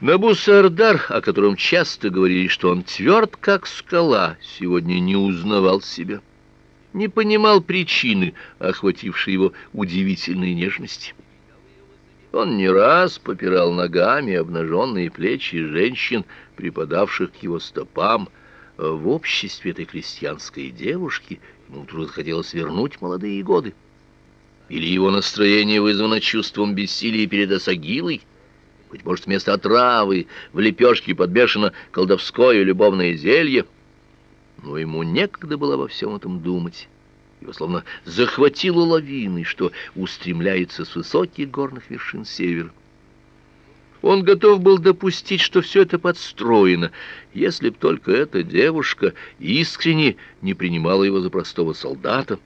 Набусардар, о котором часто говорили, что он тверд, как скала, сегодня не узнавал себя, не понимал причины, охватившей его удивительной нежности. Он не раз попирал ногами обнаженные плечи женщин, припадавших к его стопам. В обществе этой крестьянской девушки ему вдруг захотелось вернуть молодые годы. Или его настроение вызвано чувством бессилия перед Асагилой, быть может, вместо отравы в лепешке подбешено колдовское любовное зелье. Но ему некогда было во всем этом думать. Его словно захватило лавиной, что устремляется с высоких горных вершин севера. Он готов был допустить, что все это подстроено, если б только эта девушка искренне не принимала его за простого солдата.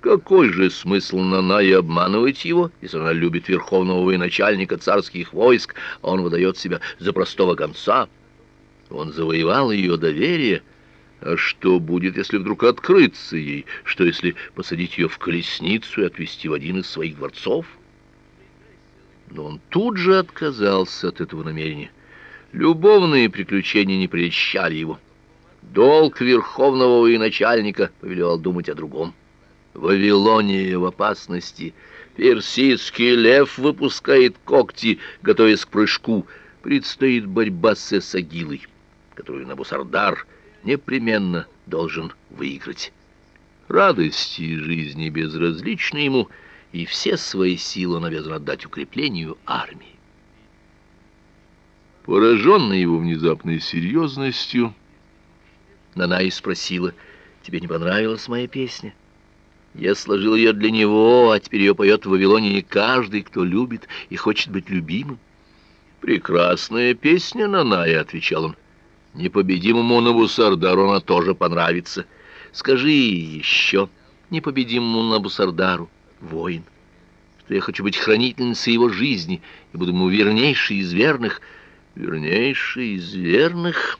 Какой же смысл Нанае обманывать его, если она любит верховного военачальника царских войск, а он выдает себя за простого гонца? Он завоевал ее доверие. А что будет, если вдруг открыться ей? Что, если посадить ее в колесницу и отвезти в один из своих дворцов? Но он тут же отказался от этого намерения. Любовные приключения не прельщали его. Долг верховного военачальника повелевал думать о другом. Вавилония в опасности. Персидский лев выпускает когти, готовясь к прыжку. Предстоит борьба с Эсагилой, которую Набусардар непременно должен выиграть. Радости жизни безразличны ему, и все свои силы он обязан отдать укреплению армии. Пораженный его внезапной серьезностью, Нанай спросила, «Тебе не понравилась моя песня?» Я сложил ее для него, а теперь ее поет в Вавилоне не каждый, кто любит и хочет быть любимым. «Прекрасная песня, Наная», — отвечал он. «Непобедимому Набусардару она тоже понравится. Скажи еще непобедимому Набусардару, воин, что я хочу быть хранительницей его жизни и буду ему вернейший из верных». «Вернейший из верных?»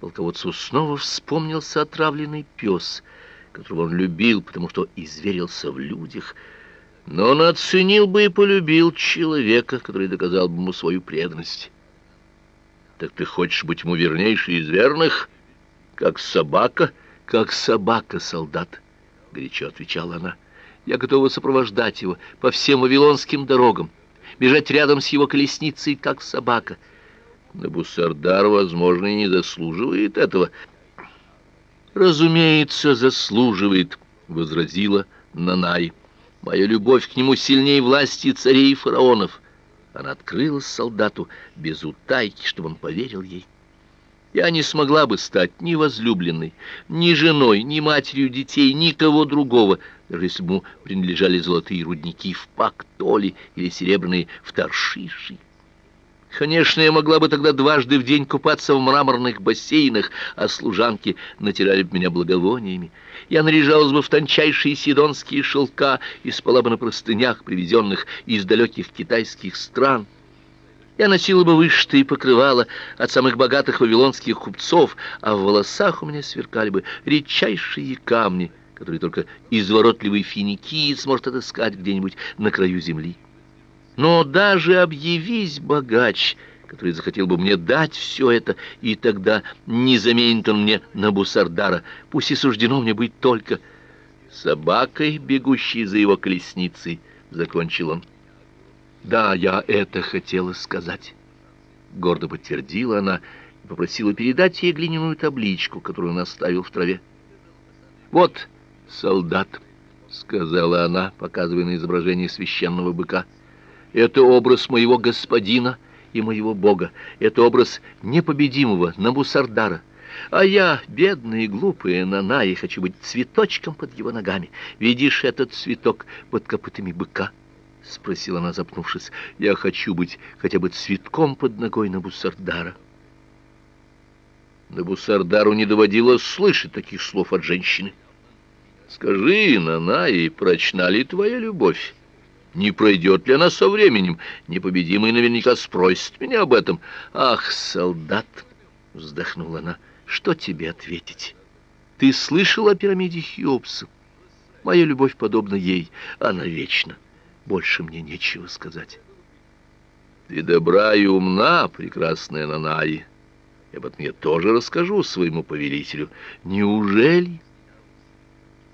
Полководцу снова вспомнился отравленный пес — которого он любил, потому что изверился в людях, но он оценил бы и полюбил человека, который доказал бы ему свою преданность. Так ты хочешь быть ему вернейший из верных, как собака, как собака, солдат, горячо отвечала она. Я готова сопровождать его по всем вавилонским дорогам, бежать рядом с его колесницей, как собака. Набусардар, возможно, и не заслуживает этого, «Разумеется, заслуживает», — возразила Нанай. «Моя любовь к нему сильнее власти царей и фараонов». Она открылась солдату без утайки, чтобы он поверил ей. Я не смогла бы стать ни возлюбленной, ни женой, ни матерью детей, никого другого, даже если бы ему принадлежали золотые рудники в Пактоле или серебряные в Таршиши. Конечно, я могла бы тогда дважды в день купаться в мраморных бассейнах, а служанки натирали бы меня благовониями. Я наряжалась бы в тончайшие сидонские шелка и спала бы на простынях, привезенных из далеких китайских стран. Я носила бы вышитые покрывала от самых богатых вавилонских купцов, а в волосах у меня сверкали бы редчайшие камни, которые только изворотливый финикиец может отыскать где-нибудь на краю земли. Но даже объявись богач, который захотел бы мне дать все это, и тогда не заменит он мне на Бусардара, пусть и суждено мне быть только собакой, бегущей за его колесницей, — закончил он. Да, я это хотела сказать. Гордо подтвердила она и попросила передать ей глиняную табличку, которую он оставил в траве. «Вот солдат», — сказала она, показывая на изображение священного быка, — это образ моего господина и моего бога. Это образ непобедимого Набусардара. А я, бедная и глупая Наная, хочу быть цветочком под его ногами. Видишь этот цветок под копытами быка? — спросила она, запнувшись. — Я хочу быть хотя бы цветком под ногой Набусардара. Набусардару не доводилось слышать таких слов от женщины. — Скажи, Наная, прочна ли твоя любовь? Не пройдет ли она со временем? Непобедимый наверняка спросит меня об этом. Ах, солдат, вздохнула она, что тебе ответить? Ты слышал о пирамиде Хеопса? Моя любовь подобна ей, она вечна. Больше мне нечего сказать. Ты добра и умна, прекрасная Нанаи. Об этом я тоже расскажу своему повелителю. Неужели?